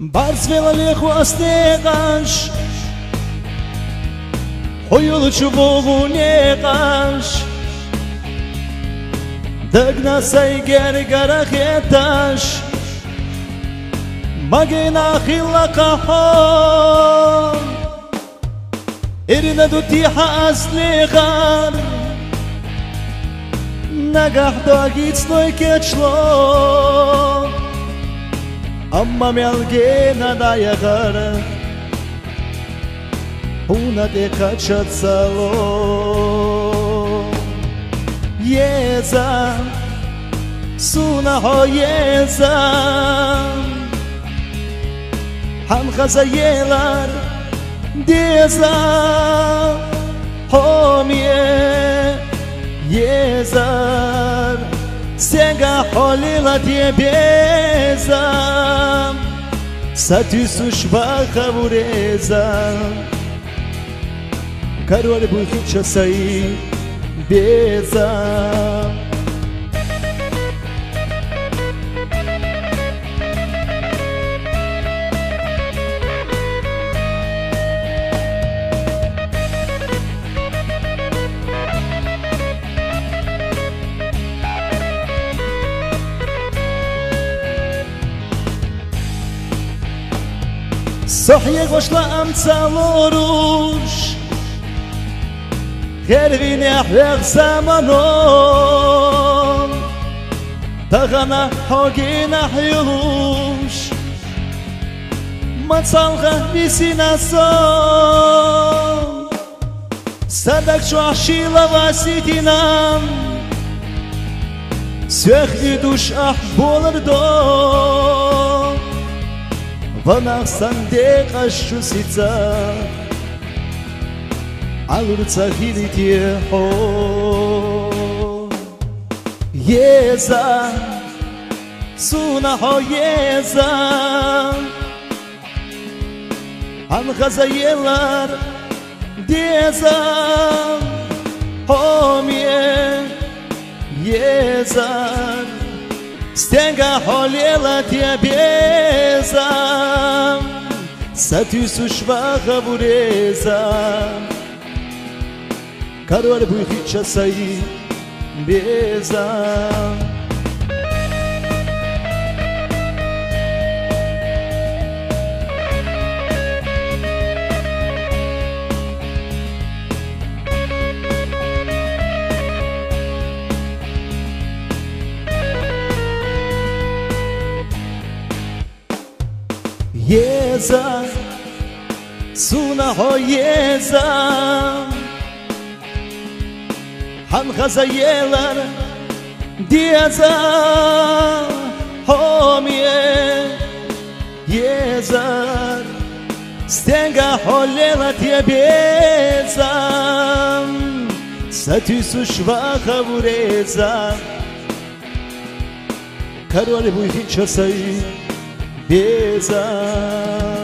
Барцвела леху астегаш Хоюл чубогу негаш Дагна сайгер гарахеташ Магена хилла кахон Ирина дутиха аслигар. Нагах дагицной кечлон Nagah dagit snoy kechlo Amma melgena da yagar Una de kachat salo Jeza Suna ho jeza Han gazayelar Deza Homie Jezar Sega holila diye bezam Sati sush baha burezam Karol bu sucha sai beza. Sohje goshla am tsalorush Hervin yahver zamanon Tagana hogin ahyulush Matsalga nisinason Sadak shuashila vasitinan Söhri duş ah bolurdon Vanach sandek ashu sitzah Alurtsahili tieho Yeza. Suna ho yeza. An gazayelar Deza Homie Stenga holila tia bieza Sati su shvaha bureza Karol buhicha sai bieza Jeza, Suna ho Jeza. Han Hazayelar, Diaza, Homie, Jeza. Stęga holela tiebeza, Satysu szwacha wureza. Karol mój wiczosaj, certeza.